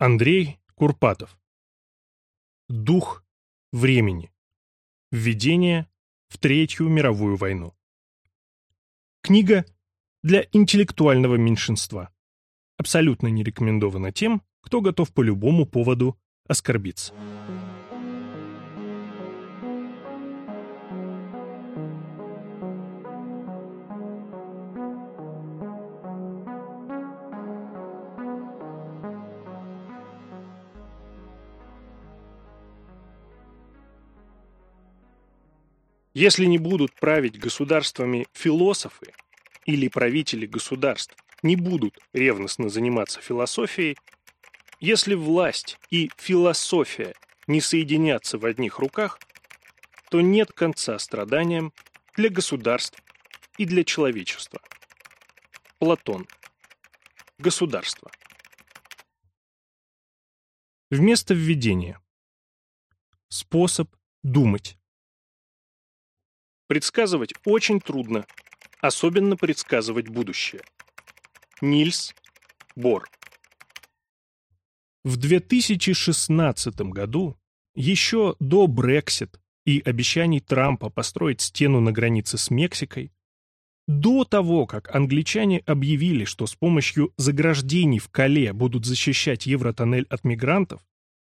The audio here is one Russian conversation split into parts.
Андрей Курпатов. Дух времени. Введение в Третью мировую войну. Книга для интеллектуального меньшинства. Абсолютно не рекомендована тем, кто готов по любому поводу оскорбиться. Если не будут править государствами философы или правители государств не будут ревностно заниматься философией, если власть и философия не соединятся в одних руках, то нет конца страданиям для государств и для человечества. Платон. Государство. Вместо введения. Способ думать. Предсказывать очень трудно, особенно предсказывать будущее. Нильс Бор В 2016 году, еще до Брексит и обещаний Трампа построить стену на границе с Мексикой, до того, как англичане объявили, что с помощью заграждений в Кале будут защищать Евротоннель от мигрантов,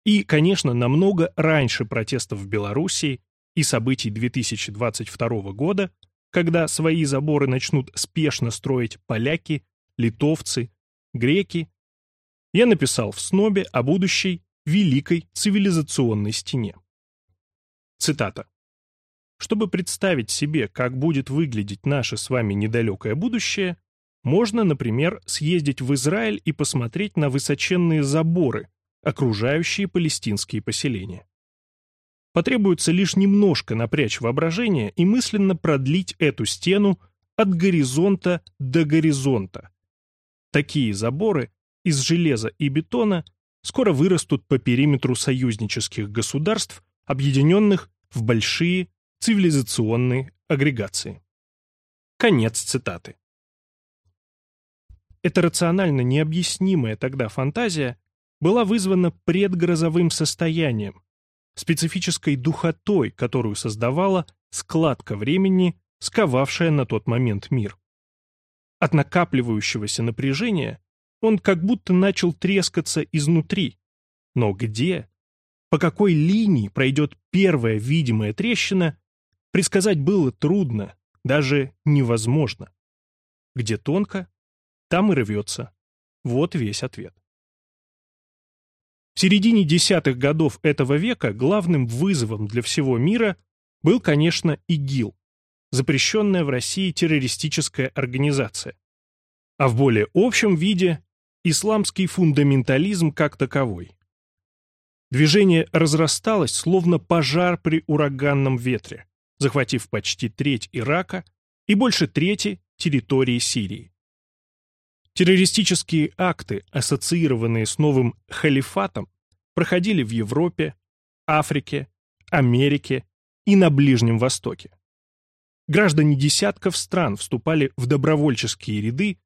и, конечно, намного раньше протестов в Белоруссии, и событий 2022 года, когда свои заборы начнут спешно строить поляки, литовцы, греки, я написал в снобе о будущей великой цивилизационной стене. Цитата. Чтобы представить себе, как будет выглядеть наше с вами недалекое будущее, можно, например, съездить в Израиль и посмотреть на высоченные заборы, окружающие палестинские поселения. Потребуется лишь немножко напрячь воображение и мысленно продлить эту стену от горизонта до горизонта. Такие заборы из железа и бетона скоро вырастут по периметру союзнических государств, объединенных в большие цивилизационные агрегации. Конец цитаты. Эта рационально необъяснимая тогда фантазия была вызвана предгрозовым состоянием, специфической духотой, которую создавала складка времени, сковавшая на тот момент мир. От накапливающегося напряжения он как будто начал трескаться изнутри. Но где, по какой линии пройдет первая видимая трещина, предсказать было трудно, даже невозможно. Где тонко, там и рвется. Вот весь ответ. В середине десятых годов этого века главным вызовом для всего мира был, конечно, ИГИЛ, запрещенная в России террористическая организация. А в более общем виде – исламский фундаментализм как таковой. Движение разрасталось, словно пожар при ураганном ветре, захватив почти треть Ирака и больше трети территории Сирии. Террористические акты, ассоциированные с новым халифатом, проходили в Европе, Африке, Америке и на Ближнем Востоке. Граждане десятков стран вступали в добровольческие ряды,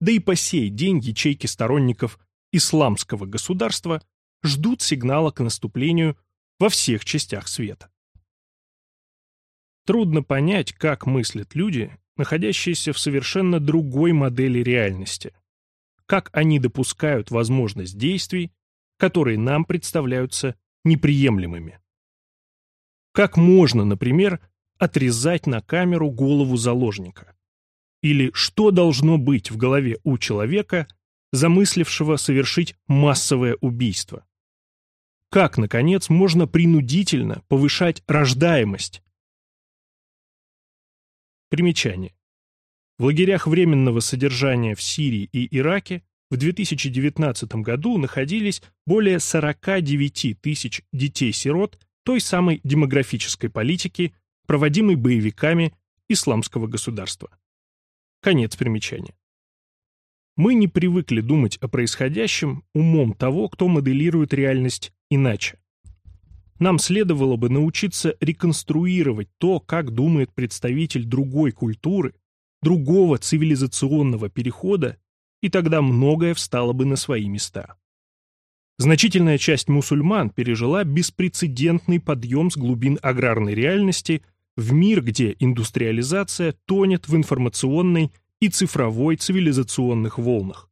да и по сей день ячейки сторонников исламского государства ждут сигнала к наступлению во всех частях света. Трудно понять, как мыслят люди, находящиеся в совершенно другой модели реальности. Как они допускают возможность действий, которые нам представляются неприемлемыми. Как можно, например, отрезать на камеру голову заложника? Или что должно быть в голове у человека, замыслившего совершить массовое убийство? Как, наконец, можно принудительно повышать рождаемость, Примечание. В лагерях временного содержания в Сирии и Ираке в 2019 году находились более 49 тысяч детей-сирот той самой демографической политики, проводимой боевиками исламского государства. Конец примечания. Мы не привыкли думать о происходящем умом того, кто моделирует реальность иначе. Нам следовало бы научиться реконструировать то, как думает представитель другой культуры, другого цивилизационного перехода, и тогда многое встало бы на свои места. Значительная часть мусульман пережила беспрецедентный подъем с глубин аграрной реальности в мир, где индустриализация тонет в информационной и цифровой цивилизационных волнах.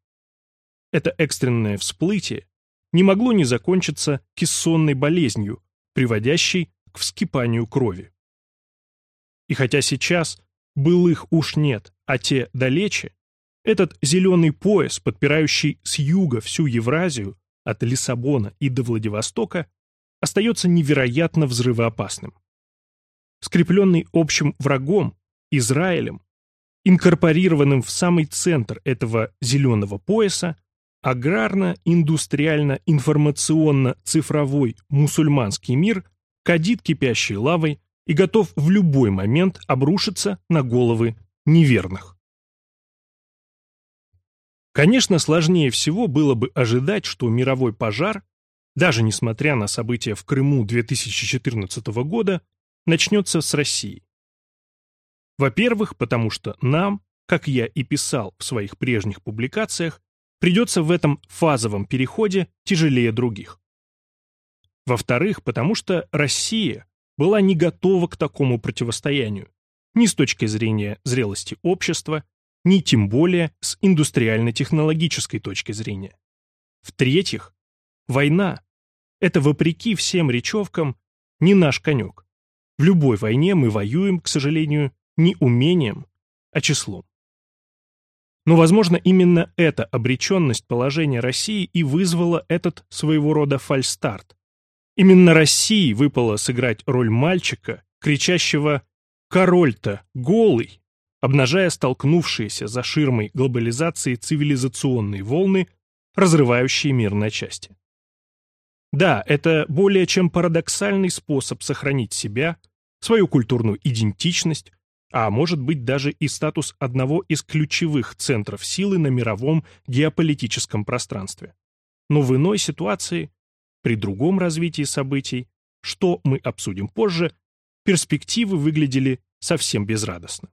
Это экстренное всплытие не могло не закончиться кессонной болезнью, приводящей к вскипанию крови. И хотя сейчас былых уж нет, а те далече, этот зеленый пояс, подпирающий с юга всю Евразию, от Лиссабона и до Владивостока, остается невероятно взрывоопасным. Скрепленный общим врагом, Израилем, инкорпорированным в самый центр этого зеленого пояса, аграрно-индустриально-информационно-цифровой мусульманский мир кадит кипящей лавой и готов в любой момент обрушиться на головы неверных. Конечно, сложнее всего было бы ожидать, что мировой пожар, даже несмотря на события в Крыму 2014 года, начнется с России. Во-первых, потому что нам, как я и писал в своих прежних публикациях, придется в этом фазовом переходе тяжелее других. Во-вторых, потому что Россия была не готова к такому противостоянию, ни с точки зрения зрелости общества, ни тем более с индустриально-технологической точки зрения. В-третьих, война – это, вопреки всем речевкам, не наш конек. В любой войне мы воюем, к сожалению, не умением, а числом. Но, возможно, именно эта обреченность положения России и вызвала этот своего рода фальстарт. Именно России выпало сыграть роль мальчика, кричащего «Король-то голый!», обнажая столкнувшиеся за ширмой глобализации цивилизационные волны, разрывающие мир на части. Да, это более чем парадоксальный способ сохранить себя, свою культурную идентичность, а может быть даже и статус одного из ключевых центров силы на мировом геополитическом пространстве. Но в иной ситуации, при другом развитии событий, что мы обсудим позже, перспективы выглядели совсем безрадостно.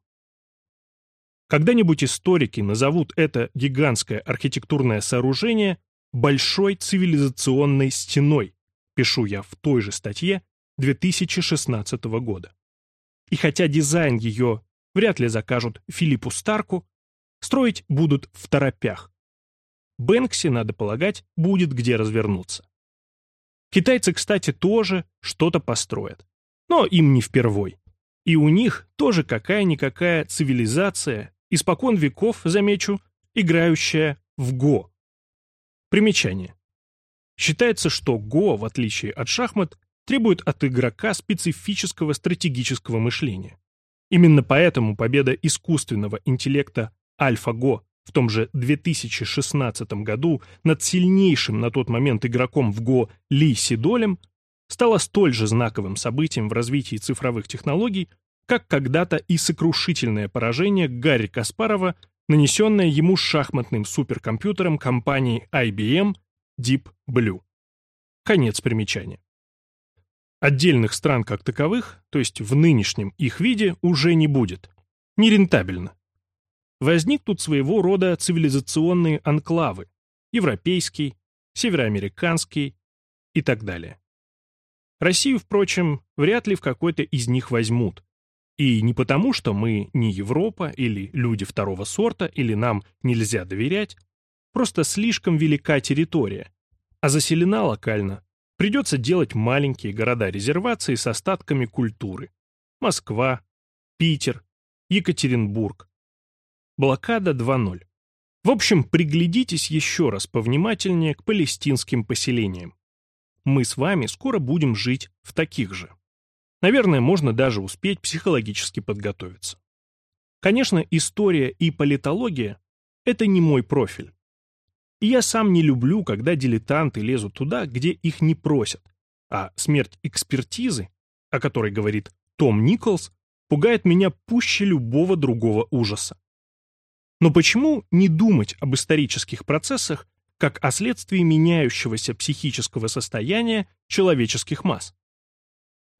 Когда-нибудь историки назовут это гигантское архитектурное сооружение большой цивилизационной стеной, пишу я в той же статье 2016 года. И хотя дизайн ее вряд ли закажут Филиппу Старку, строить будут в торопях. Бэнкси, надо полагать, будет где развернуться. Китайцы, кстати, тоже что-то построят. Но им не впервой. И у них тоже какая-никакая цивилизация, испокон веков, замечу, играющая в Го. Примечание. Считается, что Го, в отличие от шахмат, требует от игрока специфического стратегического мышления. Именно поэтому победа искусственного интеллекта AlphaGo в том же 2016 году над сильнейшим на тот момент игроком в Го Ли Сидолем стала столь же знаковым событием в развитии цифровых технологий, как когда-то и сокрушительное поражение Гарри Каспарова, нанесенное ему шахматным суперкомпьютером компании IBM Deep Blue. Конец примечания. Отдельных стран как таковых, то есть в нынешнем их виде, уже не будет. Нерентабельно. Возникнут своего рода цивилизационные анклавы – европейский, североамериканский и так далее. Россию, впрочем, вряд ли в какой-то из них возьмут. И не потому, что мы не Европа или люди второго сорта, или нам нельзя доверять, просто слишком велика территория, а заселена локально Придется делать маленькие города-резервации с остатками культуры. Москва, Питер, Екатеринбург. Блокада 2.0. В общем, приглядитесь еще раз повнимательнее к палестинским поселениям. Мы с вами скоро будем жить в таких же. Наверное, можно даже успеть психологически подготовиться. Конечно, история и политология – это не мой профиль. И я сам не люблю, когда дилетанты лезут туда, где их не просят. А смерть экспертизы, о которой говорит Том Николс, пугает меня пуще любого другого ужаса. Но почему не думать об исторических процессах как о следствии меняющегося психического состояния человеческих масс?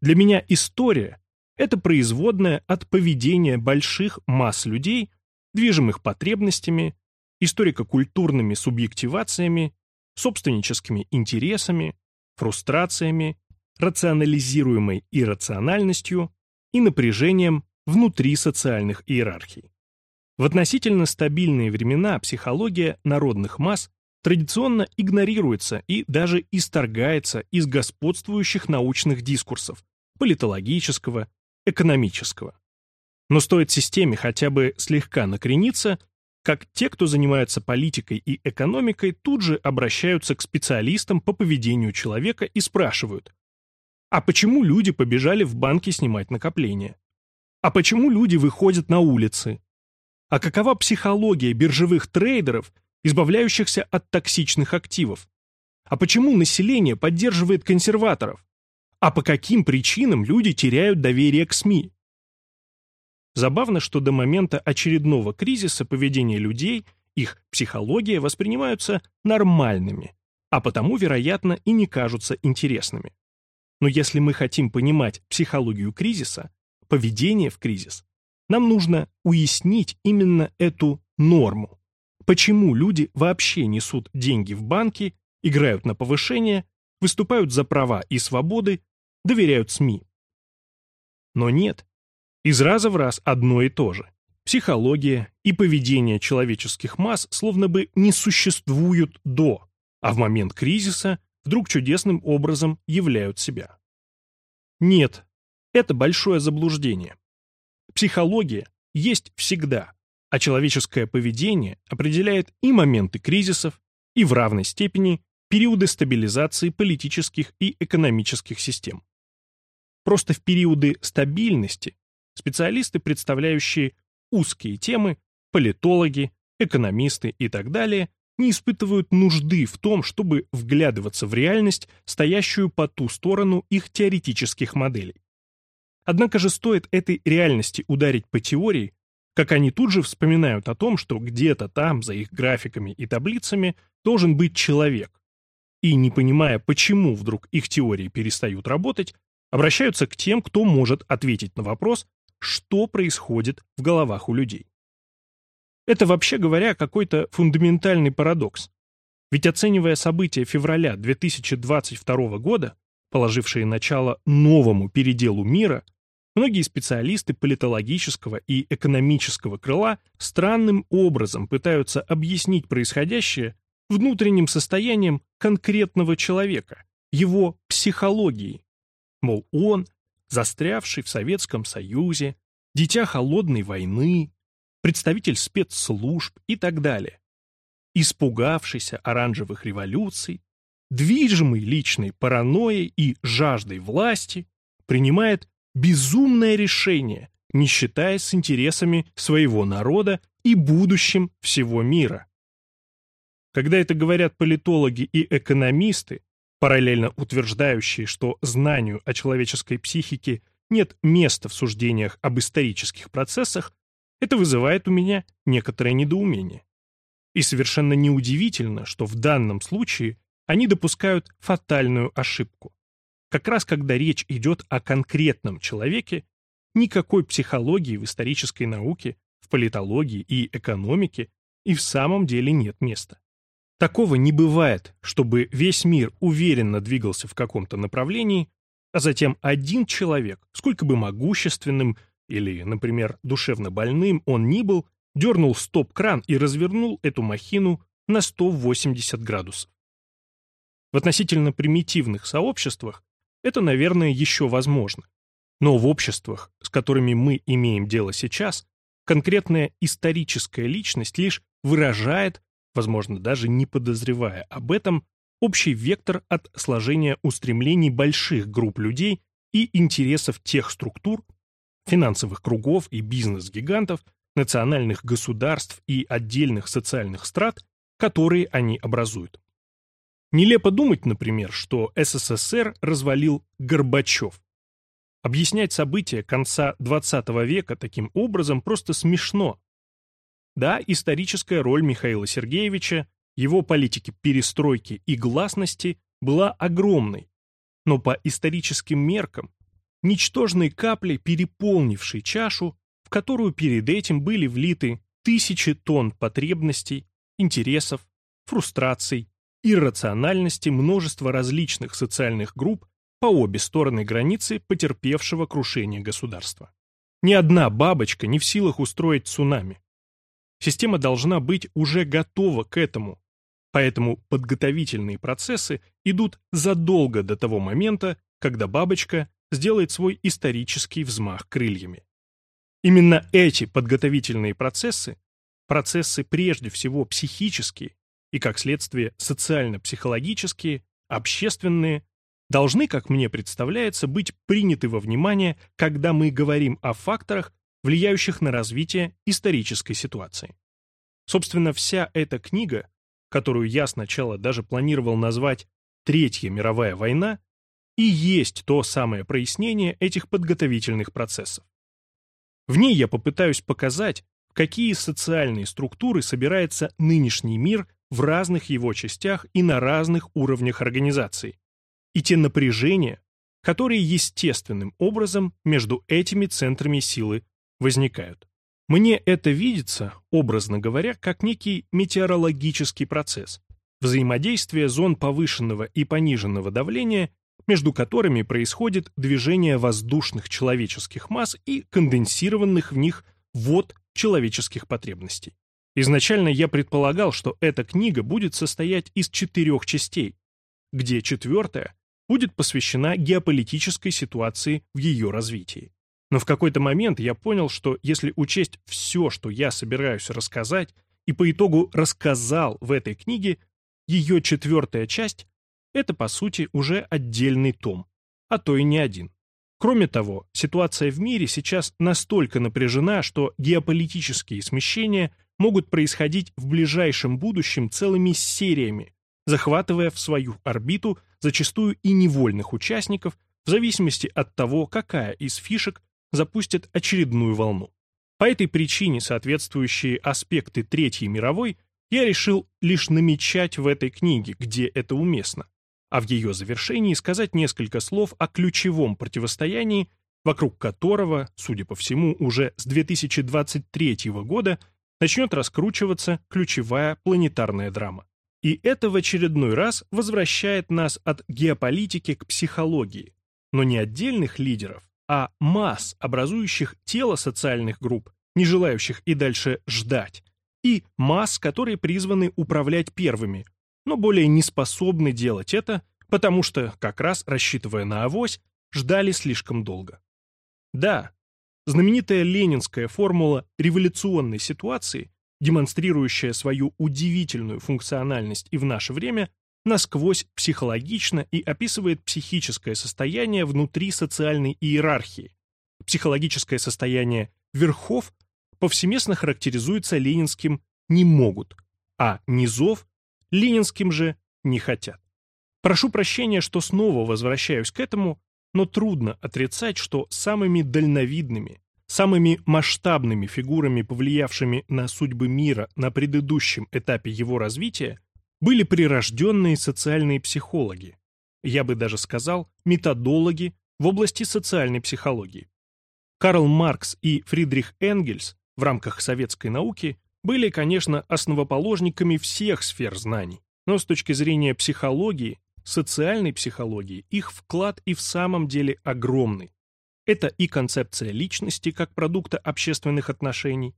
Для меня история – это производная от поведения больших масс людей, движимых потребностями, историко-культурными субъективациями собственническими интересами, фрустрациями, рационализируемой иррациональностью и напряжением внутри социальных иерархий. В относительно стабильные времена психология народных масс традиционно игнорируется и даже исторгается из господствующих научных дискурсов политологического, экономического. Но стоит системе хотя бы слегка накрениться, как те, кто занимается политикой и экономикой, тут же обращаются к специалистам по поведению человека и спрашивают, а почему люди побежали в банки снимать накопления? А почему люди выходят на улицы? А какова психология биржевых трейдеров, избавляющихся от токсичных активов? А почему население поддерживает консерваторов? А по каким причинам люди теряют доверие к СМИ? Забавно, что до момента очередного кризиса поведение людей, их психология воспринимаются нормальными, а потому, вероятно, и не кажутся интересными. Но если мы хотим понимать психологию кризиса, поведение в кризис, нам нужно уяснить именно эту норму. Почему люди вообще несут деньги в банки, играют на повышение, выступают за права и свободы, доверяют СМИ. Но нет. Из раза в раз одно и то же. Психология и поведение человеческих масс словно бы не существуют до, а в момент кризиса вдруг чудесным образом являют себя. Нет, это большое заблуждение. Психология есть всегда, а человеческое поведение определяет и моменты кризисов, и в равной степени периоды стабилизации политических и экономических систем. Просто в периоды стабильности специалисты, представляющие узкие темы, политологи, экономисты и так далее, не испытывают нужды в том, чтобы вглядываться в реальность, стоящую по ту сторону их теоретических моделей. Однако же стоит этой реальности ударить по теории, как они тут же вспоминают о том, что где-то там, за их графиками и таблицами, должен быть человек. И, не понимая, почему вдруг их теории перестают работать, обращаются к тем, кто может ответить на вопрос, что происходит в головах у людей. Это, вообще говоря, какой-то фундаментальный парадокс. Ведь оценивая события февраля 2022 года, положившие начало новому переделу мира, многие специалисты политологического и экономического крыла странным образом пытаются объяснить происходящее внутренним состоянием конкретного человека, его психологией. Мол, он, застрявший в Советском Союзе, дитя холодной войны, представитель спецслужб и так далее. Испугавшийся оранжевых революций, движимый личной паранойей и жаждой власти, принимает безумное решение, не считаясь с интересами своего народа и будущим всего мира. Когда это говорят политологи и экономисты, параллельно утверждающие, что знанию о человеческой психике нет места в суждениях об исторических процессах, это вызывает у меня некоторое недоумение. И совершенно неудивительно, что в данном случае они допускают фатальную ошибку. Как раз когда речь идет о конкретном человеке, никакой психологии в исторической науке, в политологии и экономике и в самом деле нет места. Такого не бывает, чтобы весь мир уверенно двигался в каком-то направлении, а затем один человек, сколько бы могущественным или, например, душевно больным он ни был, дернул стоп-кран и развернул эту махину на 180 градусов. В относительно примитивных сообществах это, наверное, еще возможно. Но в обществах, с которыми мы имеем дело сейчас, конкретная историческая личность лишь выражает, возможно, даже не подозревая об этом, общий вектор от сложения устремлений больших групп людей и интересов тех структур, финансовых кругов и бизнес-гигантов, национальных государств и отдельных социальных страт, которые они образуют. Нелепо думать, например, что СССР развалил Горбачев. Объяснять события конца XX века таким образом просто смешно. Да, историческая роль Михаила Сергеевича, его политики перестройки и гласности была огромной, но по историческим меркам ничтожной капли, переполнившей чашу, в которую перед этим были влиты тысячи тонн потребностей, интересов, фрустраций иррациональности множества различных социальных групп по обе стороны границы потерпевшего крушение государства. Ни одна бабочка не в силах устроить цунами. Система должна быть уже готова к этому, поэтому подготовительные процессы идут задолго до того момента, когда бабочка сделает свой исторический взмах крыльями. Именно эти подготовительные процессы, процессы прежде всего психические и, как следствие, социально-психологические, общественные, должны, как мне представляется, быть приняты во внимание, когда мы говорим о факторах, влияющих на развитие исторической ситуации. Собственно, вся эта книга, которую я сначала даже планировал назвать «Третья мировая война», и есть то самое прояснение этих подготовительных процессов. В ней я попытаюсь показать, в какие социальные структуры собирается нынешний мир в разных его частях и на разных уровнях организации, и те напряжения, которые естественным образом между этими центрами силы возникают. Мне это видится, образно говоря, как некий метеорологический процесс, взаимодействие зон повышенного и пониженного давления, между которыми происходит движение воздушных человеческих масс и конденсированных в них вод человеческих потребностей. Изначально я предполагал, что эта книга будет состоять из четырех частей, где четвертая будет посвящена геополитической ситуации в ее развитии. Но в какой-то момент я понял, что если учесть все, что я собираюсь рассказать, и по итогу рассказал в этой книге, ее четвертая часть — это, по сути, уже отдельный том, а то и не один. Кроме того, ситуация в мире сейчас настолько напряжена, что геополитические смещения могут происходить в ближайшем будущем целыми сериями, захватывая в свою орбиту зачастую и невольных участников, в зависимости от того, какая из фишек запустит очередную волну. По этой причине соответствующие аспекты Третьей мировой я решил лишь намечать в этой книге, где это уместно, а в ее завершении сказать несколько слов о ключевом противостоянии, вокруг которого, судя по всему, уже с 2023 года начнет раскручиваться ключевая планетарная драма. И это в очередной раз возвращает нас от геополитики к психологии, но не отдельных лидеров, а масс, образующих тело социальных групп, не желающих и дальше ждать, и масс, которые призваны управлять первыми, но более не способны делать это, потому что, как раз рассчитывая на авось, ждали слишком долго. Да, знаменитая ленинская формула революционной ситуации демонстрирующая свою удивительную функциональность и в наше время, насквозь психологично и описывает психическое состояние внутри социальной иерархии. Психологическое состояние верхов повсеместно характеризуется ленинским «не могут», а низов ленинским же «не хотят». Прошу прощения, что снова возвращаюсь к этому, но трудно отрицать, что самыми дальновидными, Самыми масштабными фигурами, повлиявшими на судьбы мира на предыдущем этапе его развития, были прирожденные социальные психологи, я бы даже сказал, методологи в области социальной психологии. Карл Маркс и Фридрих Энгельс в рамках советской науки были, конечно, основоположниками всех сфер знаний, но с точки зрения психологии, социальной психологии, их вклад и в самом деле огромный. Это и концепция личности как продукта общественных отношений,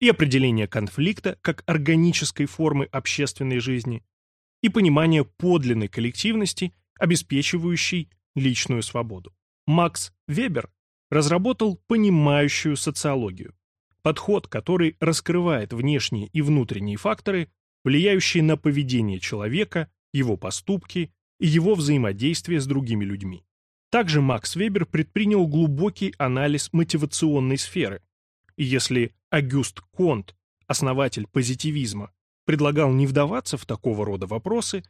и определение конфликта как органической формы общественной жизни, и понимание подлинной коллективности, обеспечивающей личную свободу. Макс Вебер разработал понимающую социологию, подход, который раскрывает внешние и внутренние факторы, влияющие на поведение человека, его поступки и его взаимодействие с другими людьми. Также Макс Вебер предпринял глубокий анализ мотивационной сферы. И если Агюст Конт, основатель позитивизма, предлагал не вдаваться в такого рода вопросы,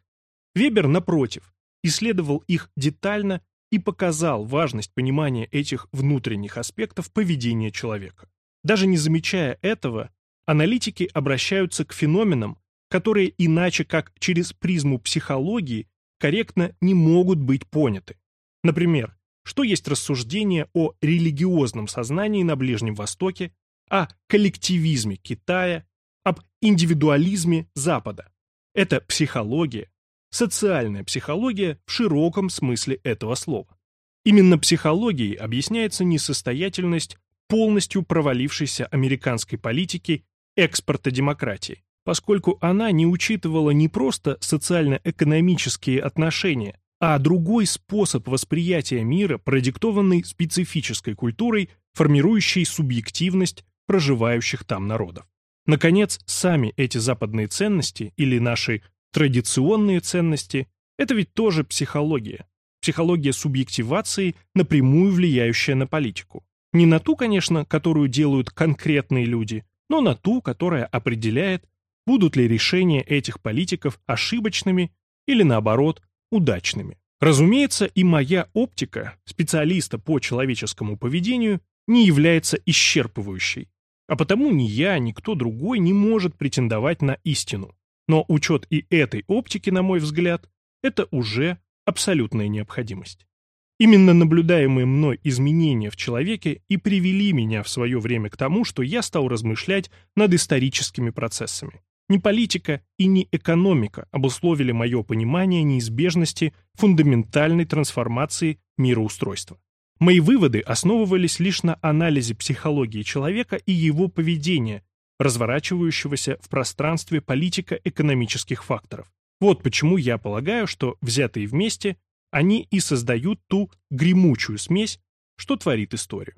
Вебер, напротив, исследовал их детально и показал важность понимания этих внутренних аспектов поведения человека. Даже не замечая этого, аналитики обращаются к феноменам, которые иначе как через призму психологии корректно не могут быть поняты. Например, что есть рассуждение о религиозном сознании на Ближнем Востоке, о коллективизме Китая, об индивидуализме Запада. Это психология, социальная психология в широком смысле этого слова. Именно психологией объясняется несостоятельность полностью провалившейся американской политики экспорта демократии, поскольку она не учитывала не просто социально-экономические отношения, а другой способ восприятия мира, продиктованный специфической культурой, формирующей субъективность проживающих там народов. Наконец, сами эти западные ценности или наши традиционные ценности – это ведь тоже психология. Психология субъективации, напрямую влияющая на политику. Не на ту, конечно, которую делают конкретные люди, но на ту, которая определяет, будут ли решения этих политиков ошибочными или, наоборот, удачными. Разумеется, и моя оптика, специалиста по человеческому поведению, не является исчерпывающей. А потому ни я, ни кто другой не может претендовать на истину. Но учет и этой оптики, на мой взгляд, это уже абсолютная необходимость. Именно наблюдаемые мной изменения в человеке и привели меня в свое время к тому, что я стал размышлять над историческими процессами. Ни политика и ни экономика обусловили мое понимание неизбежности фундаментальной трансформации мироустройства. Мои выводы основывались лишь на анализе психологии человека и его поведения, разворачивающегося в пространстве политико-экономических факторов. Вот почему я полагаю, что, взятые вместе, они и создают ту гремучую смесь, что творит историю.